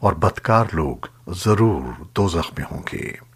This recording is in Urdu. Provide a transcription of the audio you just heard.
اور بدکار لوگ ضرور دوزخ میں ہوں گے۔